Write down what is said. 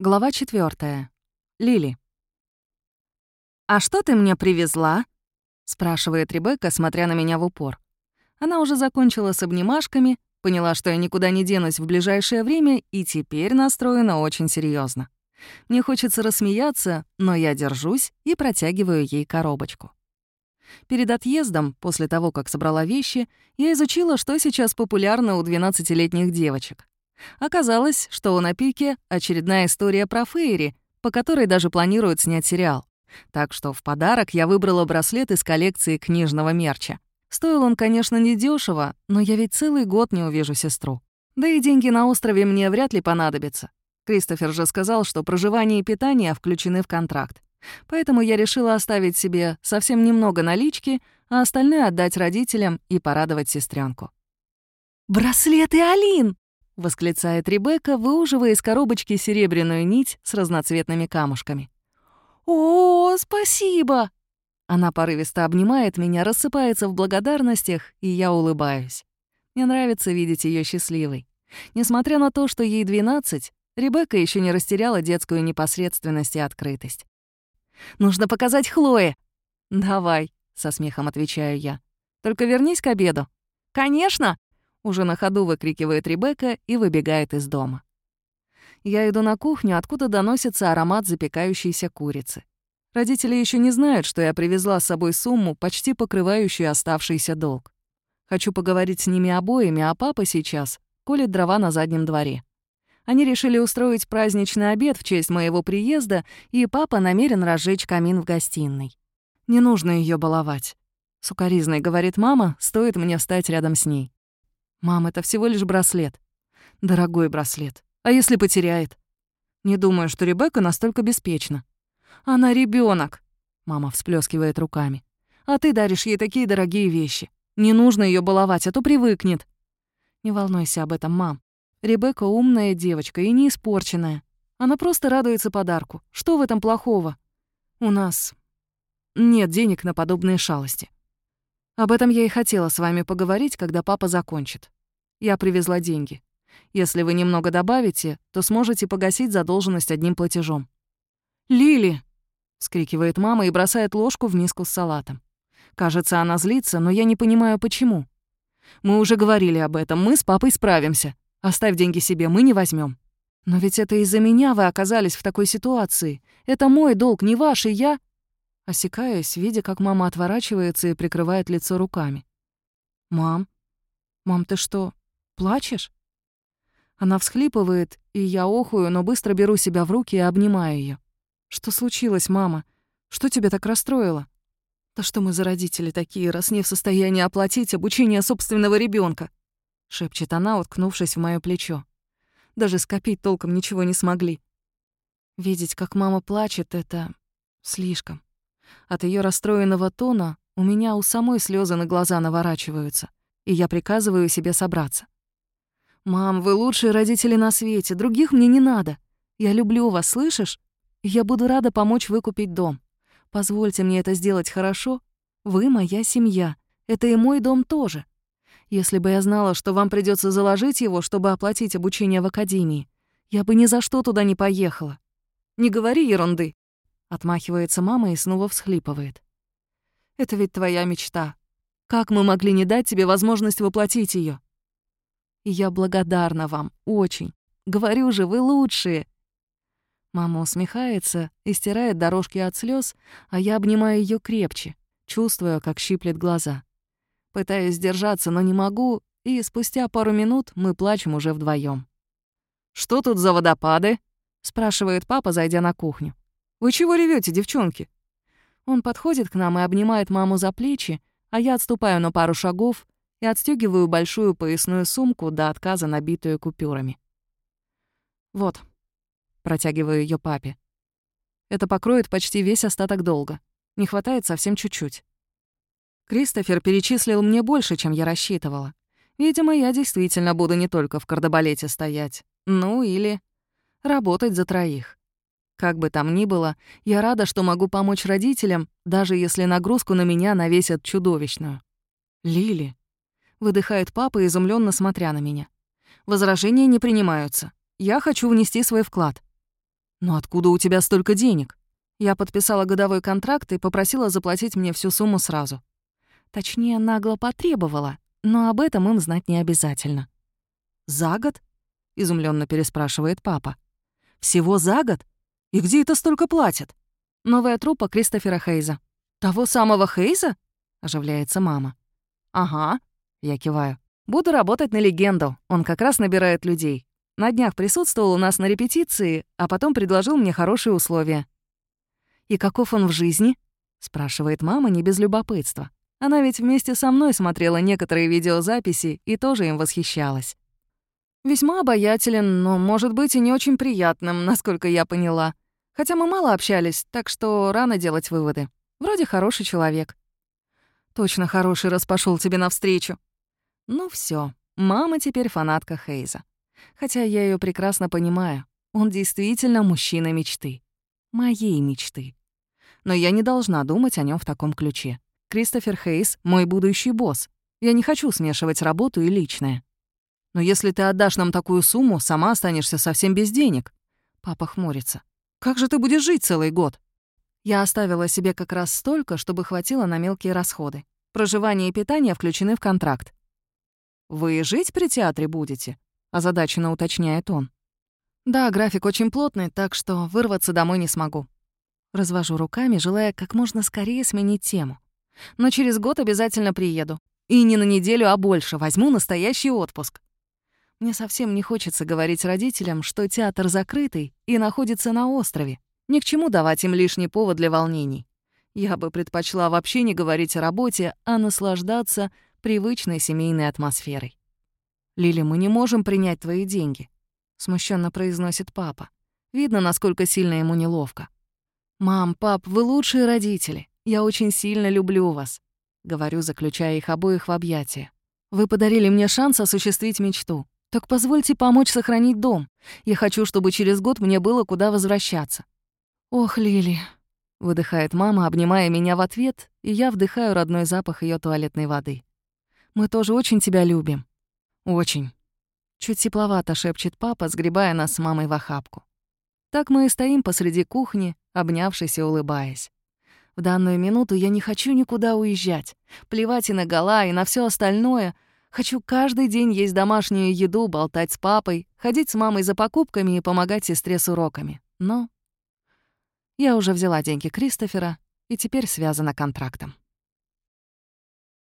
Глава 4. Лили. «А что ты мне привезла?» — спрашивает Ребекка, смотря на меня в упор. Она уже закончила с обнимашками, поняла, что я никуда не денусь в ближайшее время и теперь настроена очень серьезно. Мне хочется рассмеяться, но я держусь и протягиваю ей коробочку. Перед отъездом, после того, как собрала вещи, я изучила, что сейчас популярно у 12-летних девочек. Оказалось, что на пике очередная история про Фейри, по которой даже планируют снять сериал. Так что в подарок я выбрала браслет из коллекции книжного мерча. Стоил он, конечно, недешево, но я ведь целый год не увижу сестру. Да и деньги на острове мне вряд ли понадобятся. Кристофер же сказал, что проживание и питание включены в контракт. Поэтому я решила оставить себе совсем немного налички, а остальное отдать родителям и порадовать сестренку. «Браслеты Алин!» — восклицает Ребекка, выуживая из коробочки серебряную нить с разноцветными камушками. «О, спасибо!» Она порывисто обнимает меня, рассыпается в благодарностях, и я улыбаюсь. Мне нравится видеть ее счастливой. Несмотря на то, что ей 12, Ребекка еще не растеряла детскую непосредственность и открытость. «Нужно показать Хлое!» «Давай», — со смехом отвечаю я. «Только вернись к обеду». «Конечно!» Уже на ходу выкрикивает Ребекка и выбегает из дома. Я иду на кухню, откуда доносится аромат запекающейся курицы. Родители еще не знают, что я привезла с собой сумму, почти покрывающую оставшийся долг. Хочу поговорить с ними обоими, а папа сейчас колет дрова на заднем дворе. Они решили устроить праздничный обед в честь моего приезда, и папа намерен разжечь камин в гостиной. Не нужно ее баловать. Сукаризной, говорит мама, стоит мне встать рядом с ней. «Мам, это всего лишь браслет». «Дорогой браслет. А если потеряет?» «Не думаю, что Ребекка настолько беспечна». «Она ребенок. мама всплескивает руками. «А ты даришь ей такие дорогие вещи. Не нужно ее баловать, а то привыкнет». «Не волнуйся об этом, мам. Ребекка умная девочка и не испорченная. Она просто радуется подарку. Что в этом плохого? У нас нет денег на подобные шалости. Об этом я и хотела с вами поговорить, когда папа закончит. Я привезла деньги. Если вы немного добавите, то сможете погасить задолженность одним платежом». «Лили!» — вскрикивает мама и бросает ложку в миску с салатом. Кажется, она злится, но я не понимаю, почему. «Мы уже говорили об этом, мы с папой справимся. Оставь деньги себе, мы не возьмем. «Но ведь это из-за меня вы оказались в такой ситуации. Это мой долг, не ваш, и я...» Осекаюсь, видя, как мама отворачивается и прикрывает лицо руками. «Мам? Мам, ты что, Плачешь?» Она всхлипывает, и я охую, но быстро беру себя в руки и обнимаю ее. «Что случилось, мама? Что тебя так расстроило?» «Да что мы за родители такие, раз не в состоянии оплатить обучение собственного ребенка? шепчет она, уткнувшись в моё плечо. «Даже скопить толком ничего не смогли. Видеть, как мама плачет, — это слишком. От ее расстроенного тона у меня у самой слезы на глаза наворачиваются, и я приказываю себе собраться. «Мам, вы лучшие родители на свете, других мне не надо. Я люблю вас, слышишь? Я буду рада помочь выкупить дом. Позвольте мне это сделать хорошо. Вы моя семья. Это и мой дом тоже. Если бы я знала, что вам придется заложить его, чтобы оплатить обучение в академии, я бы ни за что туда не поехала. Не говори ерунды. Отмахивается мама и снова всхлипывает. Это ведь твоя мечта. Как мы могли не дать тебе возможность воплотить ее? И я благодарна вам, очень. Говорю же, вы лучшие. Мама усмехается и стирает дорожки от слез, а я обнимаю ее крепче, чувствуя, как щиплет глаза. Пытаюсь сдержаться, но не могу, и спустя пару минут мы плачем уже вдвоем. «Что тут за водопады?» — спрашивает папа, зайдя на кухню. «Вы чего ревете, девчонки?» Он подходит к нам и обнимает маму за плечи, а я отступаю на пару шагов и отстегиваю большую поясную сумку до отказа, набитую купюрами. «Вот», — протягиваю ее папе. «Это покроет почти весь остаток долга. Не хватает совсем чуть-чуть». Кристофер перечислил мне больше, чем я рассчитывала. Видимо, я действительно буду не только в кардебалете стоять. Ну или работать за троих. Как бы там ни было, я рада, что могу помочь родителям, даже если нагрузку на меня навесят чудовищную. Лили. Выдыхает папа, изумленно смотря на меня. Возражения не принимаются. Я хочу внести свой вклад. «Но откуда у тебя столько денег?» Я подписала годовой контракт и попросила заплатить мне всю сумму сразу. Точнее, нагло потребовала, но об этом им знать не обязательно. «За год?» — изумленно переспрашивает папа. «Всего за год? И где это столько платят?» «Новая труппа Кристофера Хейза». «Того самого Хейза?» — оживляется мама. «Ага», — я киваю. «Буду работать на легенду, он как раз набирает людей. На днях присутствовал у нас на репетиции, а потом предложил мне хорошие условия». «И каков он в жизни?» — спрашивает мама не без любопытства. Она ведь вместе со мной смотрела некоторые видеозаписи и тоже им восхищалась. Весьма обаятелен, но, может быть, и не очень приятным, насколько я поняла. Хотя мы мало общались, так что рано делать выводы. Вроде хороший человек. Точно хороший, раз пошел тебе навстречу. Ну все, мама теперь фанатка Хейза. Хотя я ее прекрасно понимаю. Он действительно мужчина мечты. Моей мечты. Но я не должна думать о нем в таком ключе. Кристофер Хейс — мой будущий босс. Я не хочу смешивать работу и личное. Но если ты отдашь нам такую сумму, сама останешься совсем без денег. Папа хмурится. Как же ты будешь жить целый год? Я оставила себе как раз столько, чтобы хватило на мелкие расходы. Проживание и питание включены в контракт. «Вы жить при театре будете?» — озадаченно уточняет он. «Да, график очень плотный, так что вырваться домой не смогу». Развожу руками, желая как можно скорее сменить тему. Но через год обязательно приеду. И не на неделю, а больше. Возьму настоящий отпуск. Мне совсем не хочется говорить родителям, что театр закрытый и находится на острове. Ни к чему давать им лишний повод для волнений. Я бы предпочла вообще не говорить о работе, а наслаждаться привычной семейной атмосферой. «Лили, мы не можем принять твои деньги», — смущенно произносит папа. Видно, насколько сильно ему неловко. «Мам, пап, вы лучшие родители. Я очень сильно люблю вас», — говорю, заключая их обоих в объятия. «Вы подарили мне шанс осуществить мечту. Так позвольте помочь сохранить дом. Я хочу, чтобы через год мне было куда возвращаться». «Ох, Лили», — выдыхает мама, обнимая меня в ответ, и я вдыхаю родной запах ее туалетной воды. «Мы тоже очень тебя любим». «Очень». Чуть тепловато шепчет папа, сгребая нас с мамой в охапку. Так мы и стоим посреди кухни, обнявшись и улыбаясь. В данную минуту я не хочу никуда уезжать. Плевать и на гола, и на все остальное. Хочу каждый день есть домашнюю еду, болтать с папой, ходить с мамой за покупками и помогать сестре с уроками. Но я уже взяла деньги Кристофера и теперь связана контрактом.